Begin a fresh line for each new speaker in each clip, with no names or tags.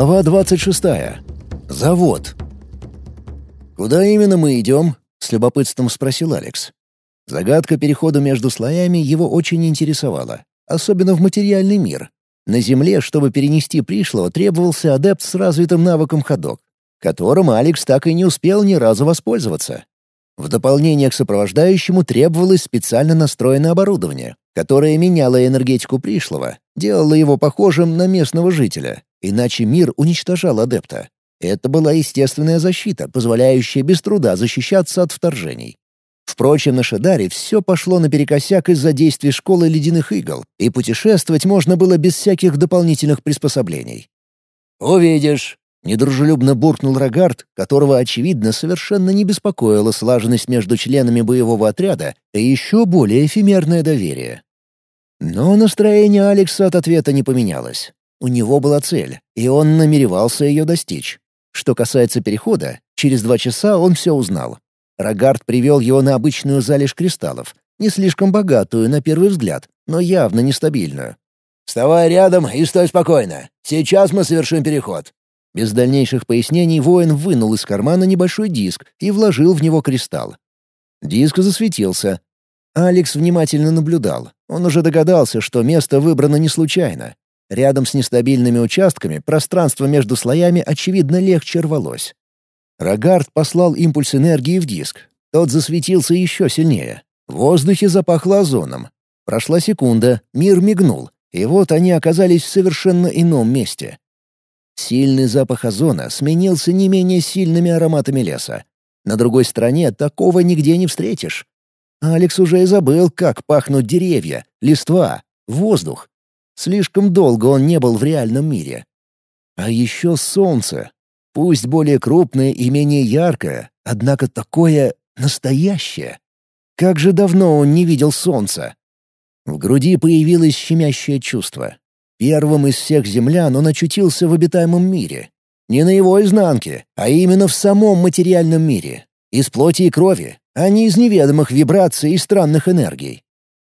Глава 26. Завод. «Куда именно мы идем?» — с любопытством спросил Алекс. Загадка перехода между слоями его очень интересовала, особенно в материальный мир. На Земле, чтобы перенести пришлого, требовался адепт с развитым навыком ходок, которым Алекс так и не успел ни разу воспользоваться. В дополнение к сопровождающему требовалось специально настроенное оборудование, которое меняло энергетику пришлого, делало его похожим на местного жителя, иначе мир уничтожал адепта. Это была естественная защита, позволяющая без труда защищаться от вторжений. Впрочем, на Шадаре все пошло наперекосяк из-за действий школы ледяных игл, и путешествовать можно было без всяких дополнительных приспособлений. «Увидишь», — недружелюбно буркнул Рогард, которого, очевидно, совершенно не беспокоила слаженность между членами боевого отряда и еще более эфемерное доверие. Но настроение Алекса от ответа не поменялось. У него была цель, и он намеревался ее достичь. Что касается перехода, через два часа он все узнал. Рогард привел его на обычную залежь кристаллов, не слишком богатую на первый взгляд, но явно нестабильную. «Вставай рядом и стой спокойно. Сейчас мы совершим переход». Без дальнейших пояснений воин вынул из кармана небольшой диск и вложил в него кристалл. Диск засветился. Алекс внимательно наблюдал. Он уже догадался, что место выбрано не случайно. Рядом с нестабильными участками пространство между слоями очевидно легче рвалось. Рогард послал импульс энергии в диск. Тот засветился еще сильнее. В воздухе запахло озоном. Прошла секунда, мир мигнул, и вот они оказались в совершенно ином месте. Сильный запах озона сменился не менее сильными ароматами леса. На другой стороне такого нигде не встретишь. Алекс уже и забыл, как пахнут деревья, листва, воздух. Слишком долго он не был в реальном мире. А еще солнце. Пусть более крупное и менее яркое, однако такое настоящее. Как же давно он не видел солнца. В груди появилось щемящее чувство. Первым из всех землян он очутился в обитаемом мире. Не на его изнанке, а именно в самом материальном мире. Из плоти и крови, а не из неведомых вибраций и странных энергий.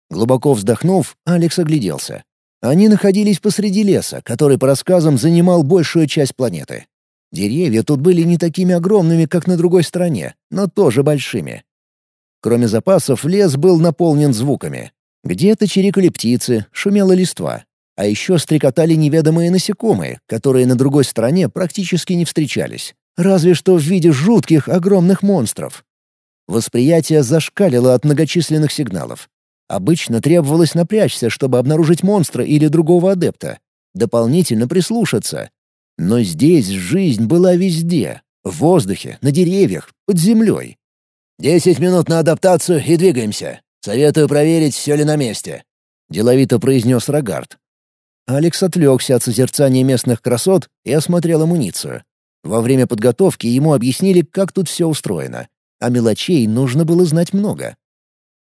Глубоко вздохнув, Алекс огляделся. Они находились посреди леса, который, по рассказам, занимал большую часть планеты. Деревья тут были не такими огромными, как на другой стороне, но тоже большими. Кроме запасов, лес был наполнен звуками. Где-то чирикали птицы, шумела листва. А еще стрекотали неведомые насекомые, которые на другой стороне практически не встречались. Разве что в виде жутких огромных монстров. Восприятие зашкалило от многочисленных сигналов. Обычно требовалось напрячься, чтобы обнаружить монстра или другого адепта. Дополнительно прислушаться. Но здесь жизнь была везде. В воздухе, на деревьях, под землей. «Десять минут на адаптацию и двигаемся. Советую проверить, все ли на месте», — деловито произнес Рогард. Алекс отвлекся от созерцания местных красот и осмотрел амуницию. Во время подготовки ему объяснили, как тут все устроено, а мелочей нужно было знать много.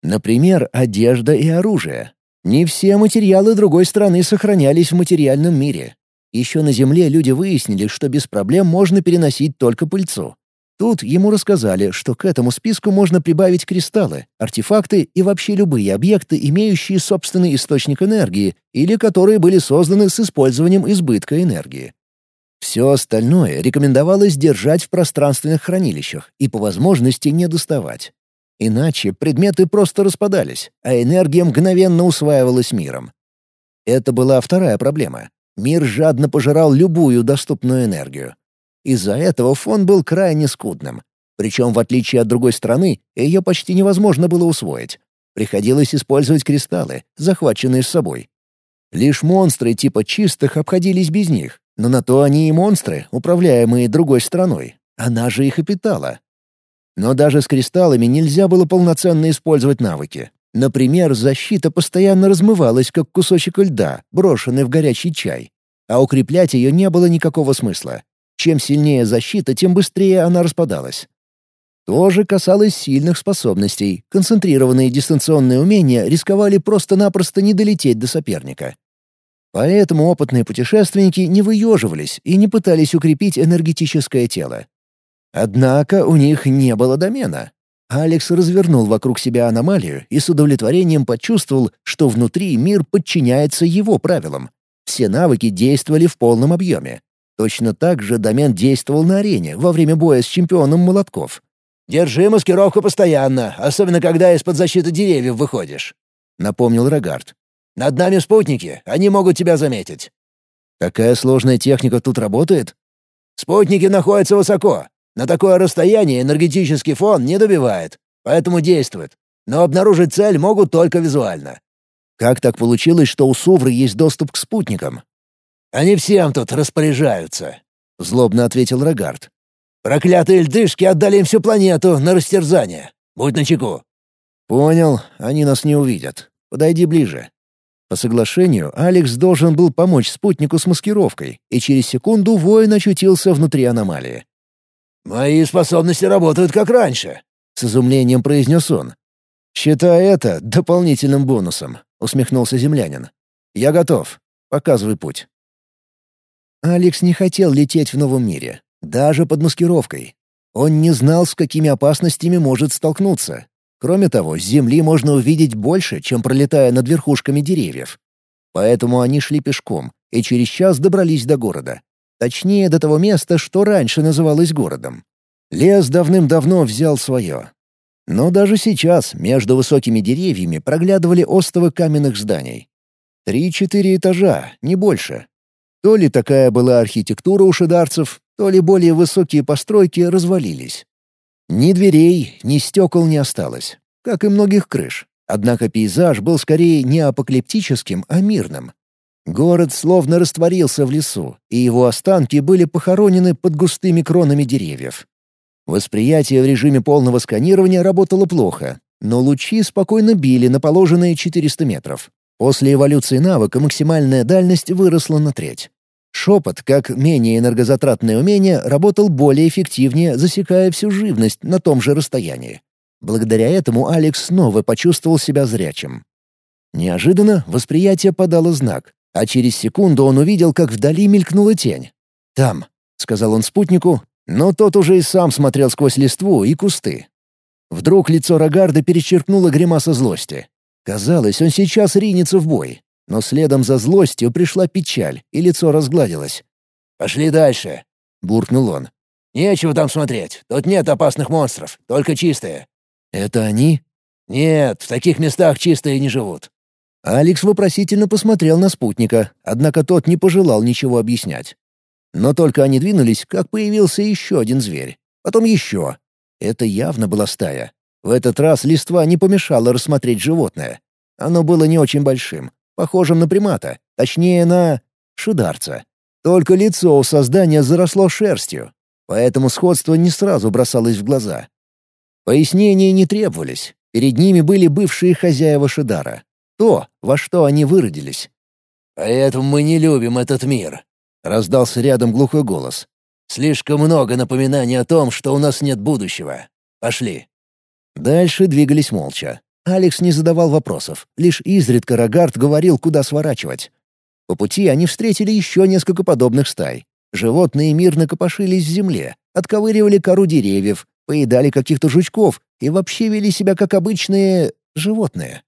Например, одежда и оружие. Не все материалы другой страны сохранялись в материальном мире. Еще на Земле люди выяснили, что без проблем можно переносить только пыльцу. Тут ему рассказали, что к этому списку можно прибавить кристаллы, артефакты и вообще любые объекты, имеющие собственный источник энергии или которые были созданы с использованием избытка энергии. Все остальное рекомендовалось держать в пространственных хранилищах и по возможности не доставать. Иначе предметы просто распадались, а энергия мгновенно усваивалась миром. Это была вторая проблема. Мир жадно пожирал любую доступную энергию. Из-за этого фон был крайне скудным. Причем, в отличие от другой страны, ее почти невозможно было усвоить. Приходилось использовать кристаллы, захваченные с собой. Лишь монстры типа чистых обходились без них, но на то они и монстры, управляемые другой страной. Она же их и питала. Но даже с кристаллами нельзя было полноценно использовать навыки. Например, защита постоянно размывалась, как кусочек льда, брошенный в горячий чай. А укреплять ее не было никакого смысла. Чем сильнее защита, тем быстрее она распадалась. То же касалось сильных способностей. Концентрированные дистанционные умения рисковали просто-напросто не долететь до соперника. Поэтому опытные путешественники не выеживались и не пытались укрепить энергетическое тело. Однако у них не было домена. Алекс развернул вокруг себя аномалию и с удовлетворением почувствовал, что внутри мир подчиняется его правилам. Все навыки действовали в полном объеме. Точно так же домен действовал на арене во время боя с чемпионом Молотков. «Держи маскировку постоянно, особенно когда из-под защиты деревьев выходишь», — напомнил Рогард. «Над нами спутники, они могут тебя заметить». «Такая сложная техника тут работает?» «Спутники находятся высоко. На такое расстояние энергетический фон не добивает, поэтому действует. Но обнаружить цель могут только визуально». «Как так получилось, что у Сувры есть доступ к спутникам?» «Они всем тут распоряжаются», — злобно ответил Рогард. Проклятые льдышки отдали им всю планету на растерзание. Будь начеку». «Понял, они нас не увидят. Подойди ближе». По соглашению, Алекс должен был помочь спутнику с маскировкой, и через секунду воин очутился внутри аномалии. «Мои способности работают как раньше», — с изумлением произнес он. «Считай это дополнительным бонусом», — усмехнулся землянин. «Я готов. Показывай путь». Алекс не хотел лететь в новом мире даже под маскировкой. Он не знал, с какими опасностями может столкнуться. Кроме того, с земли можно увидеть больше, чем пролетая над верхушками деревьев. Поэтому они шли пешком и через час добрались до города. Точнее, до того места, что раньше называлось городом. Лес давным-давно взял свое. Но даже сейчас между высокими деревьями проглядывали остовы каменных зданий. Три-четыре этажа, не больше. То ли такая была архитектура у шидарцев, то ли более высокие постройки развалились. Ни дверей, ни стекол не осталось, как и многих крыш. Однако пейзаж был скорее не апокалиптическим, а мирным. Город словно растворился в лесу, и его останки были похоронены под густыми кронами деревьев. Восприятие в режиме полного сканирования работало плохо, но лучи спокойно били на положенные 400 метров. После эволюции навыка максимальная дальность выросла на треть. Шепот, как менее энергозатратное умение, работал более эффективнее, засекая всю живность на том же расстоянии. Благодаря этому Алекс снова почувствовал себя зрячим. Неожиданно восприятие подало знак, а через секунду он увидел, как вдали мелькнула тень. «Там», — сказал он спутнику, но тот уже и сам смотрел сквозь листву и кусты. Вдруг лицо Рогарда перечеркнуло гримаса злости. Казалось, он сейчас ринется в бой. Но следом за злостью пришла печаль, и лицо разгладилось. «Пошли дальше», — буркнул он. «Нечего там смотреть. Тут нет опасных монстров, только чистые». «Это они?» «Нет, в таких местах чистые не живут». Алекс вопросительно посмотрел на спутника, однако тот не пожелал ничего объяснять. Но только они двинулись, как появился еще один зверь. Потом еще. Это явно была стая. В этот раз листва не помешала рассмотреть животное. Оно было не очень большим, похожим на примата, точнее на шидарца. Только лицо у создания заросло шерстью, поэтому сходство не сразу бросалось в глаза. Пояснения не требовались. Перед ними были бывшие хозяева Шидара. То, во что они выродились. «Поэтому мы не любим этот мир», — раздался рядом глухой голос. «Слишком много напоминаний о том, что у нас нет будущего. Пошли». Дальше двигались молча. Алекс не задавал вопросов, лишь изредка Рогард говорил, куда сворачивать. По пути они встретили еще несколько подобных стай. Животные мирно копошились в земле, отковыривали кору деревьев, поедали каких-то жучков и вообще вели себя как обычные животные.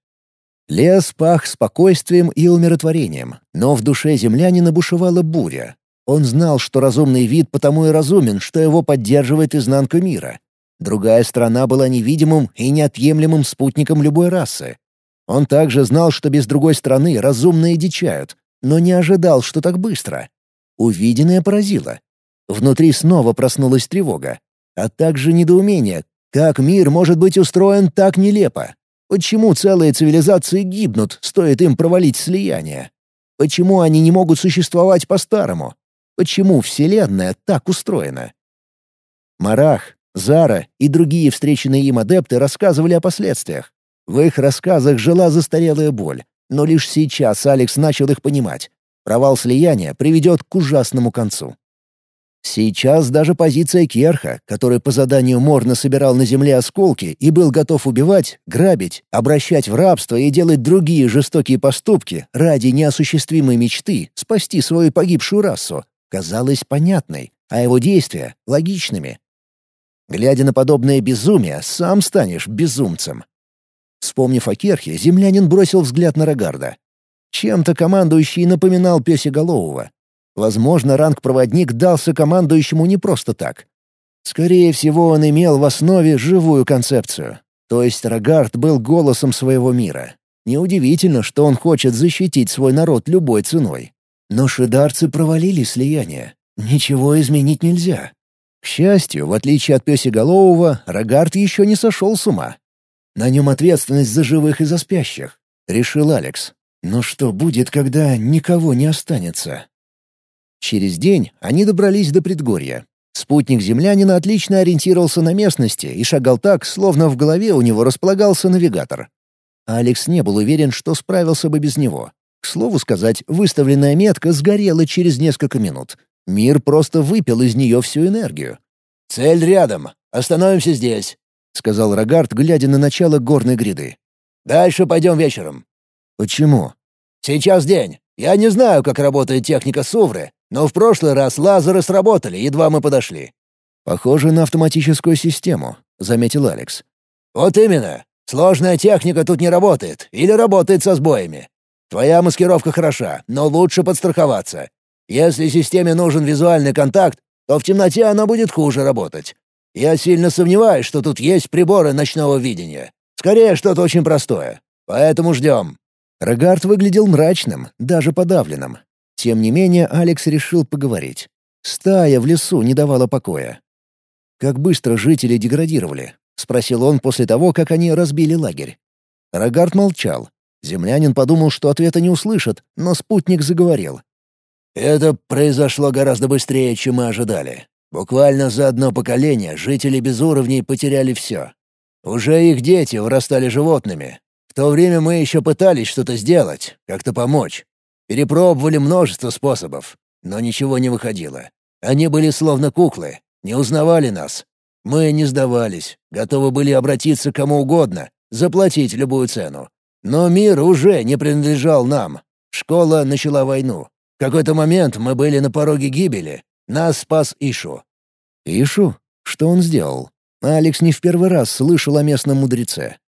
Лес пах спокойствием и умиротворением, но в душе землянина бушевала буря. Он знал, что разумный вид потому и разумен, что его поддерживает изнанка мира. Другая страна была невидимым и неотъемлемым спутником любой расы. Он также знал, что без другой страны разумные дичают, но не ожидал, что так быстро. Увиденное поразило. Внутри снова проснулась тревога, а также недоумение, как мир может быть устроен так нелепо. Почему целые цивилизации гибнут, стоит им провалить слияние? Почему они не могут существовать по-старому? Почему Вселенная так устроена? Марах, Зара и другие встреченные им адепты рассказывали о последствиях. В их рассказах жила застарелая боль, но лишь сейчас Алекс начал их понимать. Провал слияния приведет к ужасному концу. Сейчас даже позиция Керха, который по заданию Морна собирал на земле осколки и был готов убивать, грабить, обращать в рабство и делать другие жестокие поступки ради неосуществимой мечты спасти свою погибшую расу, казалась понятной, а его действия — логичными. Глядя на подобное безумие, сам станешь безумцем. Вспомнив о Керхе, землянин бросил взгляд на Рогарда. Чем-то командующий напоминал песеголового. Возможно, ранг-проводник дался командующему не просто так. Скорее всего, он имел в основе живую концепцию. То есть Рогард был голосом своего мира. Неудивительно, что он хочет защитить свой народ любой ценой. Но шидарцы провалили слияние. Ничего изменить нельзя. К счастью, в отличие от пёсеголового, Рогард еще не сошел с ума. На нем ответственность за живых и за спящих, — решил Алекс. Но что будет, когда никого не останется? Через день они добрались до предгорья. Спутник землянина отлично ориентировался на местности и шагал так, словно в голове у него располагался навигатор. Алекс не был уверен, что справился бы без него. К слову сказать, выставленная метка сгорела через несколько минут. Мир просто выпил из нее всю энергию.
«Цель рядом. Остановимся здесь», — сказал Рогард, глядя на начало горной гряды. «Дальше пойдем вечером».
«Почему?»
«Сейчас день. Я не знаю, как работает техника Сувры, но в прошлый раз лазеры сработали, едва мы подошли».
«Похоже на автоматическую систему», — заметил Алекс.
«Вот именно. Сложная техника тут не работает или работает со сбоями. Твоя маскировка хороша, но лучше подстраховаться. Если системе нужен визуальный контакт, то в темноте она будет хуже работать. Я сильно сомневаюсь, что тут есть приборы ночного видения. Скорее, что-то очень простое. Поэтому ждем».
Рогард выглядел мрачным, даже подавленным. Тем не менее, Алекс решил поговорить. Стая в лесу не давала покоя. Как быстро жители деградировали, — спросил он после того, как они разбили лагерь. Рогард молчал. Землянин подумал, что ответа не услышит, но спутник заговорил.
«Это произошло гораздо быстрее, чем мы ожидали. Буквально за одно поколение жители без уровней потеряли все. Уже их дети вырастали животными. В то время мы еще пытались что-то сделать, как-то помочь. Перепробовали множество способов, но ничего не выходило. Они были словно куклы, не узнавали нас, мы не сдавались, готовы были обратиться к кому угодно, заплатить любую цену. Но мир уже не принадлежал нам. Школа начала войну. В какой-то момент мы были на пороге гибели. Нас спас Ишу.
Ишу? Что он сделал? Алекс не в первый раз слышал о местном мудреце.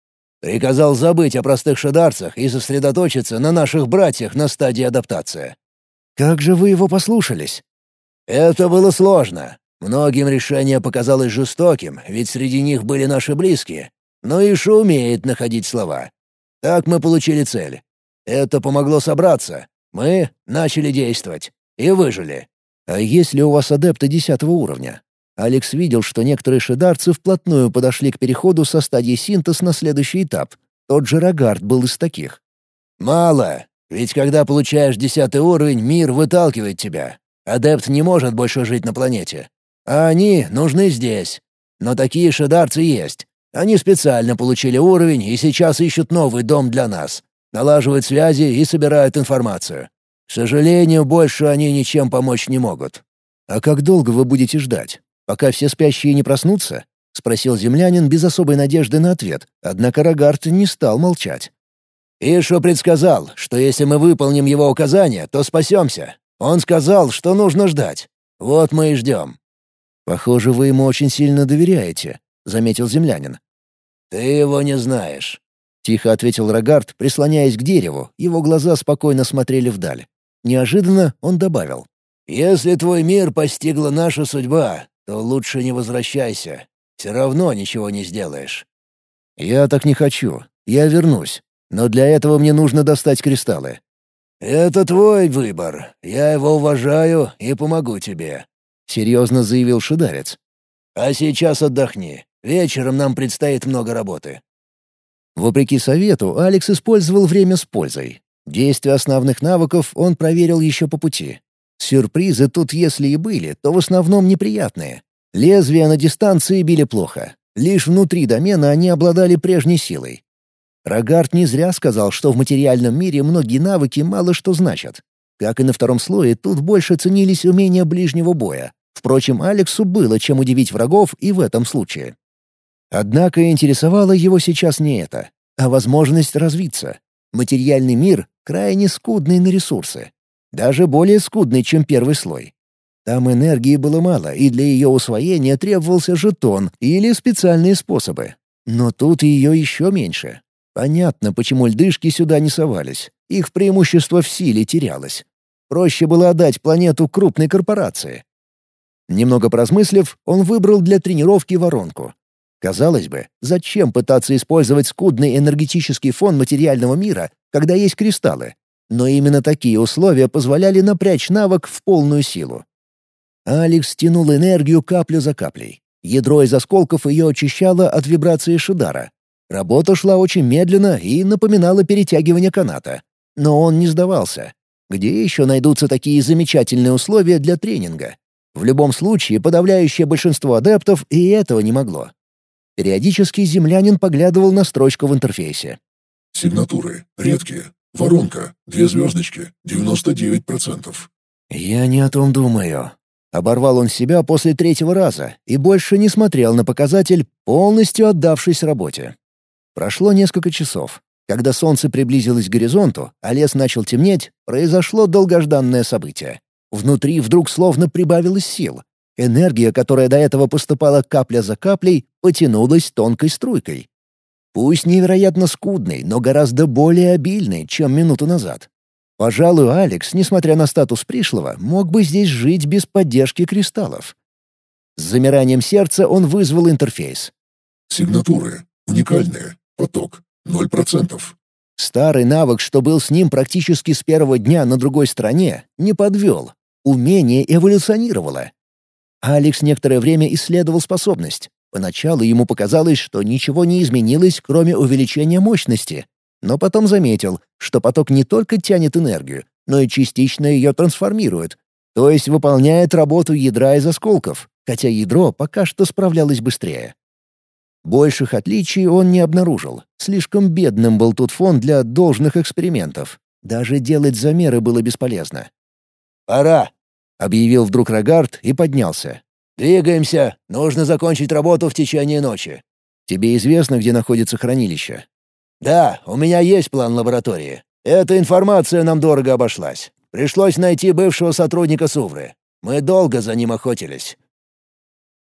Приказал забыть о простых шадарцах и сосредоточиться на наших братьях на стадии адаптации.
Как же вы его послушались?
Это было сложно. Многим решение показалось жестоким, ведь среди них были наши близкие. Но Иша умеет находить слова. Так мы получили цель. Это помогло собраться. Мы начали действовать. И выжили.
А есть ли у вас адепты десятого уровня? Алекс видел, что некоторые шедарцы вплотную подошли к переходу со стадии синтез на следующий этап. Тот же Рогард был из таких.
«Мало. Ведь когда получаешь десятый уровень, мир выталкивает тебя. Адепт не может больше жить на планете. А они нужны здесь. Но такие шедарцы есть. Они специально получили уровень и сейчас ищут новый дом для нас. Налаживают связи и собирают информацию. К сожалению, больше они ничем помочь не могут.
«А как долго вы будете ждать? Пока все спящие не проснутся?» — спросил землянин без особой надежды на ответ, однако Рогард не стал молчать.
«Ишу предсказал, что если мы выполним его указания, то спасемся. Он сказал, что нужно ждать. Вот мы и ждем.
«Похоже, вы ему очень сильно доверяете», — заметил землянин.
«Ты его не знаешь», —
тихо ответил Рогард, прислоняясь к дереву. Его глаза спокойно смотрели вдаль. Неожиданно он добавил.
«Если твой мир постигла наша судьба, то лучше не возвращайся. Все равно ничего не сделаешь».
«Я так не хочу. Я вернусь. Но для этого мне нужно достать кристаллы».
«Это твой выбор. Я его уважаю и помогу тебе.
— серьезно заявил шидарец.
«А сейчас отдохни. Вечером нам предстоит много работы».
Вопреки совету, Алекс использовал время с пользой. Действия основных навыков он проверил еще по пути. Сюрпризы тут, если и были, то в основном неприятные. Лезвия на дистанции били плохо. Лишь внутри домена они обладали прежней силой. Рогард не зря сказал, что в материальном мире многие навыки мало что значат. Как и на втором слое, тут больше ценились умения ближнего боя, Впрочем, Алексу было чем удивить врагов и в этом случае. Однако интересовало его сейчас не это, а возможность развиться. Материальный мир крайне скудный на ресурсы. Даже более скудный, чем первый слой. Там энергии было мало, и для ее усвоения требовался жетон или специальные способы. Но тут ее еще меньше. Понятно, почему льдышки сюда не совались. Их преимущество в силе терялось. Проще было отдать планету крупной корпорации. Немного поразмыслив, он выбрал для тренировки воронку. Казалось бы, зачем пытаться использовать скудный энергетический фон материального мира, когда есть кристаллы? Но именно такие условия позволяли напрячь навык в полную силу. Алекс тянул энергию каплю за каплей. Ядро из осколков ее очищало от вибрации Шидара. Работа шла очень медленно и напоминала перетягивание каната. Но он не сдавался. Где еще найдутся такие замечательные условия для тренинга? В любом случае, подавляющее большинство адептов и этого не могло. Периодически землянин поглядывал на строчку в интерфейсе.
«Сигнатуры. Редкие. Воронка. Две звездочки. 99%.
«Я не о том думаю». Оборвал он себя после третьего раза и больше не смотрел на показатель, полностью отдавшись работе. Прошло несколько часов. Когда солнце приблизилось к горизонту, а лес начал темнеть, произошло долгожданное событие. Внутри вдруг словно прибавилось сил. Энергия, которая до этого поступала капля за каплей, потянулась тонкой струйкой. Пусть невероятно скудной, но гораздо более обильной, чем минуту назад. Пожалуй, Алекс, несмотря на статус пришлого, мог бы здесь жить без поддержки кристаллов. С замиранием сердца он вызвал интерфейс.
«Сигнатуры. Уникальные. Поток. Ноль процентов».
Старый навык, что был с ним практически с первого дня на другой стороне, не подвел. Умение эволюционировало. Алекс некоторое время исследовал способность. Поначалу ему показалось, что ничего не изменилось, кроме увеличения мощности. Но потом заметил, что поток не только тянет энергию, но и частично ее трансформирует, то есть выполняет работу ядра из осколков, хотя ядро пока что справлялось быстрее. Больших отличий он не обнаружил. Слишком бедным был тут фон для должных экспериментов. Даже делать замеры было бесполезно. «Пора!» — объявил вдруг Рогард и поднялся. «Двигаемся. Нужно закончить работу в течение ночи. Тебе известно, где находится хранилище?» «Да, у меня есть план лаборатории. Эта информация нам дорого обошлась. Пришлось найти бывшего сотрудника Сувры. Мы долго за ним охотились».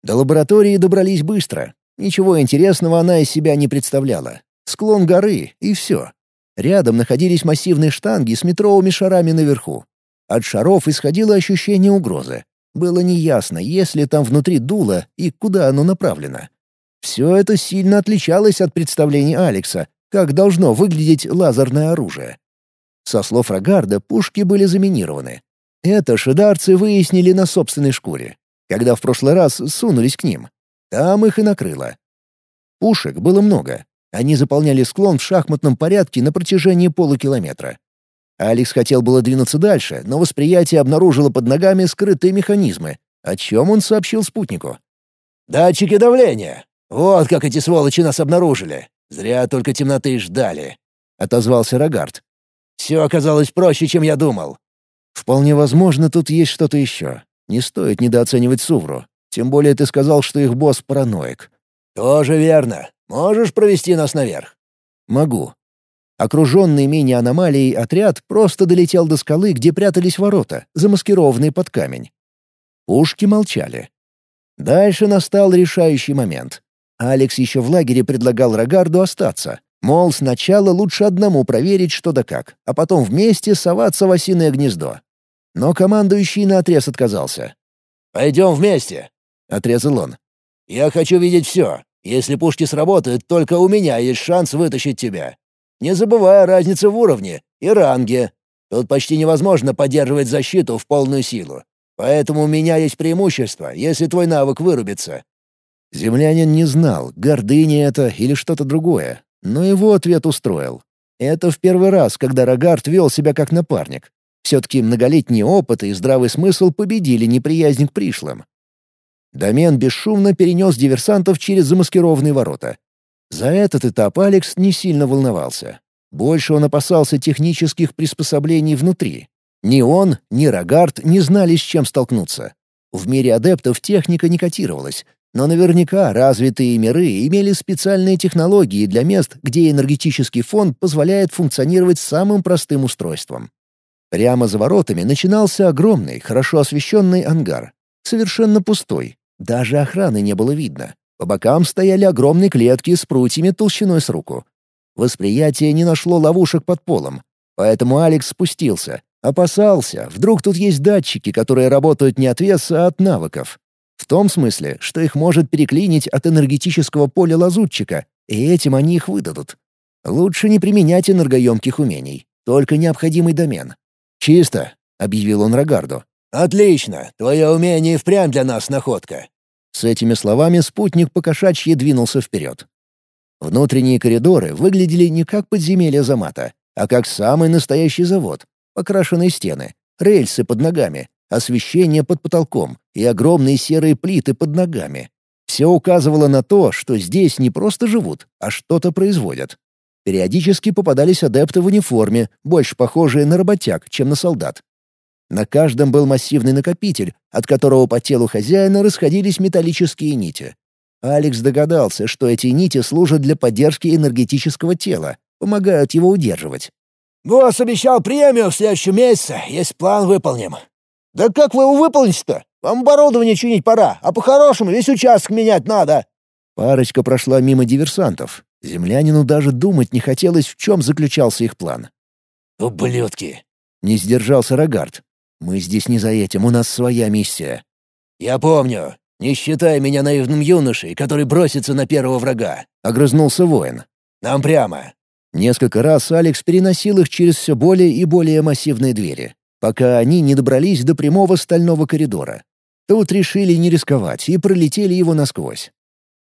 До лаборатории добрались быстро. Ничего интересного она из себя не представляла. Склон горы — и все. Рядом находились массивные штанги с метровыми шарами наверху. От шаров исходило ощущение угрозы. Было неясно, есть ли там внутри дуло и куда оно направлено. Все это сильно отличалось от представлений Алекса, как должно выглядеть лазерное оружие. Со слов Рогарда, пушки были заминированы. Это шидарцы выяснили на собственной шкуре, когда в прошлый раз сунулись к ним. Там их и накрыло. Пушек было много. Они заполняли склон в шахматном порядке на протяжении полукилометра. Алекс хотел было двинуться дальше, но восприятие обнаружило под ногами скрытые механизмы, о чем он сообщил спутнику. «Датчики давления! Вот как эти сволочи нас обнаружили! Зря только темноты ждали!» — отозвался Рогард. «Все оказалось проще, чем я думал». «Вполне возможно, тут есть что-то еще. Не стоит недооценивать Сувру. Тем более ты сказал, что их босс параноик». «Тоже верно. Можешь провести нас наверх?» «Могу. Окруженный мини-аномалией отряд просто долетел до скалы, где прятались ворота, замаскированные под камень. Пушки молчали. Дальше настал решающий момент. Алекс еще в лагере предлагал Рогарду остаться. Мол, сначала лучше одному проверить, что да как, а потом вместе соваться в осиное гнездо. Но командующий наотрез отказался. «Пойдем вместе», — отрезал он. «Я хочу видеть все. Если пушки сработают, только у меня есть шанс вытащить тебя не забывая разницы в уровне и ранге. Тут почти невозможно поддерживать защиту в полную силу. Поэтому у меня есть преимущество, если твой навык вырубится». Землянин не знал, гордыня это или что-то другое, но его ответ устроил. Это в первый раз, когда Рогард вел себя как напарник. Все-таки многолетний опыт и здравый смысл победили неприязнь к пришлым. Домен бесшумно перенес диверсантов через замаскированные ворота. За этот этап Алекс не сильно волновался. Больше он опасался технических приспособлений внутри. Ни он, ни Рогард не знали, с чем столкнуться. В мире адептов техника не котировалась, но наверняка развитые миры имели специальные технологии для мест, где энергетический фон позволяет функционировать самым простым устройством. Прямо за воротами начинался огромный, хорошо освещенный ангар. Совершенно пустой. Даже охраны не было видно. По бокам стояли огромные клетки с прутьями толщиной с руку. Восприятие не нашло ловушек под полом, поэтому Алекс спустился, Опасался, вдруг тут есть датчики, которые работают не от веса, а от навыков. В том смысле, что их может переклинить от энергетического поля лазутчика, и этим они их выдадут. Лучше не применять энергоемких умений, только необходимый домен. «Чисто», — объявил он Рогарду.
«Отлично! Твое умение впрямь для нас находка!»
С этими словами спутник покошачьи двинулся вперед. Внутренние коридоры выглядели не как подземелье Замата, а как самый настоящий завод. Покрашенные стены, рельсы под ногами, освещение под потолком и огромные серые плиты под ногами. Все указывало на то, что здесь не просто живут, а что-то производят. Периодически попадались адепты в униформе, больше похожие на работяг, чем на солдат. На каждом был массивный накопитель, от которого по телу хозяина расходились металлические нити. Алекс догадался, что эти нити служат для поддержки энергетического тела, помогают его удерживать.
«Босс обещал премию в следующем месяце, если план выполним».
«Да как вы его выполните-то? Вам оборудование чинить пора, а по-хорошему весь участок менять надо».
Парочка прошла мимо диверсантов. Землянину даже думать не хотелось, в чем заключался их план.
«Ублюдки!»
— не сдержался Рогард. Мы здесь не за этим, у нас своя миссия».
«Я помню. Не считай меня наивным юношей, который бросится на первого врага», —
огрызнулся воин.
«Нам прямо».
Несколько раз Алекс переносил их через все более и более массивные двери, пока они не добрались до прямого стального коридора. Тут решили не рисковать и пролетели его насквозь.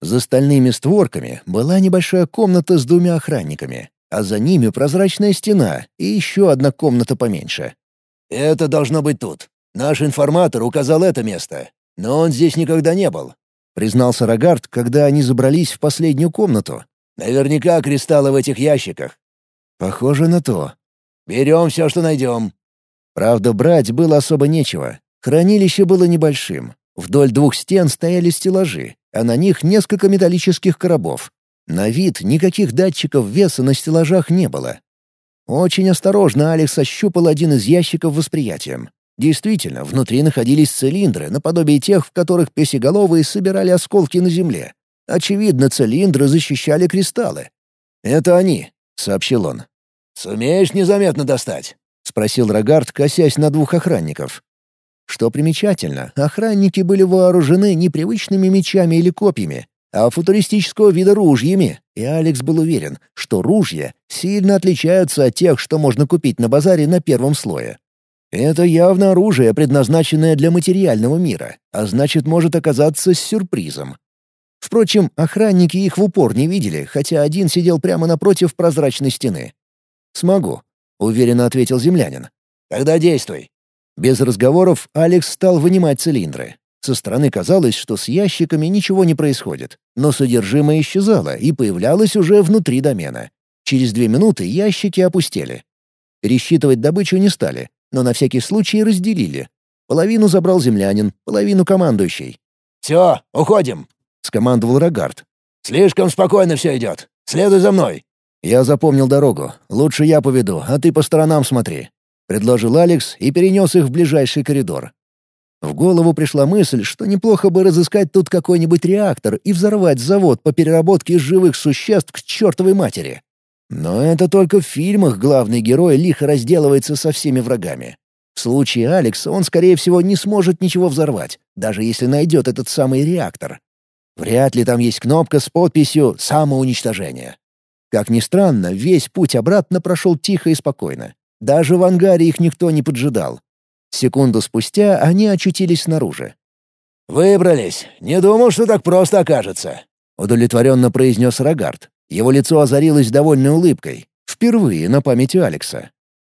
За стальными створками была небольшая комната с двумя охранниками, а за ними прозрачная стена и еще одна комната поменьше.
«Это должно быть тут. Наш информатор указал это место. Но он здесь никогда не был», —
признался Рогард, когда они забрались в последнюю комнату.
«Наверняка кристаллы в этих ящиках».
«Похоже на то».
«Берем все, что найдем».
Правда, брать было особо нечего. Хранилище было небольшим. Вдоль двух стен стояли стеллажи, а на них несколько металлических коробов. На вид никаких датчиков веса на стеллажах не было, очень осторожно Алекс ощупал один из ящиков восприятием. Действительно, внутри находились цилиндры, наподобие тех, в которых песеголовые собирали осколки на земле. Очевидно, цилиндры защищали кристаллы. «Это они», — сообщил он.
«Сумеешь незаметно достать?»
— спросил Рогард, косясь на двух охранников. Что примечательно, охранники были вооружены непривычными мечами или копьями, а футуристического вида ружьями, и Алекс был уверен, что ружья сильно отличаются от тех, что можно купить на базаре на первом слое. Это явно оружие, предназначенное для материального мира, а значит, может оказаться сюрпризом. Впрочем, охранники их в упор не видели, хотя один сидел прямо напротив прозрачной стены. «Смогу», — уверенно ответил землянин.
«Тогда действуй».
Без разговоров Алекс стал вынимать цилиндры. Со стороны казалось, что с ящиками ничего не происходит, но содержимое исчезало и появлялось уже внутри домена. Через две минуты ящики опустели. Пересчитывать добычу не стали, но на всякий случай разделили. Половину забрал землянин, половину командующий.
«Все, уходим!» — скомандовал Рогард. «Слишком спокойно все идет. Следуй за мной!»
«Я запомнил дорогу. Лучше я поведу, а ты по сторонам смотри», — предложил Алекс и перенес их в ближайший коридор. В голову пришла мысль, что неплохо бы разыскать тут какой-нибудь реактор и взорвать завод по переработке живых существ к чертовой матери. Но это только в фильмах главный герой лихо разделывается со всеми врагами. В случае Алекса он, скорее всего, не сможет ничего взорвать, даже если найдет этот самый реактор. Вряд ли там есть кнопка с подписью «Самоуничтожение». Как ни странно, весь путь обратно прошел тихо и спокойно. Даже в ангаре их никто не поджидал, Секунду спустя они очутились снаружи.
«Выбрались. Не думал, что так просто окажется», —
удовлетворенно произнес Рогард. Его лицо озарилось довольной улыбкой. Впервые на памяти Алекса.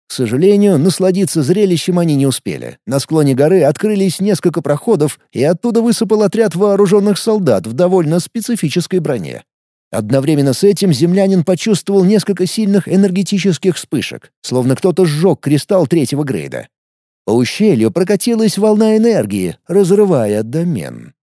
К сожалению, насладиться зрелищем они не успели. На склоне горы открылись несколько проходов, и оттуда высыпал отряд вооруженных солдат в довольно специфической броне. Одновременно с этим землянин почувствовал несколько сильных энергетических вспышек, словно кто-то сжег кристалл третьего грейда. По ущелью прокатилась волна энергии, разрывая домен.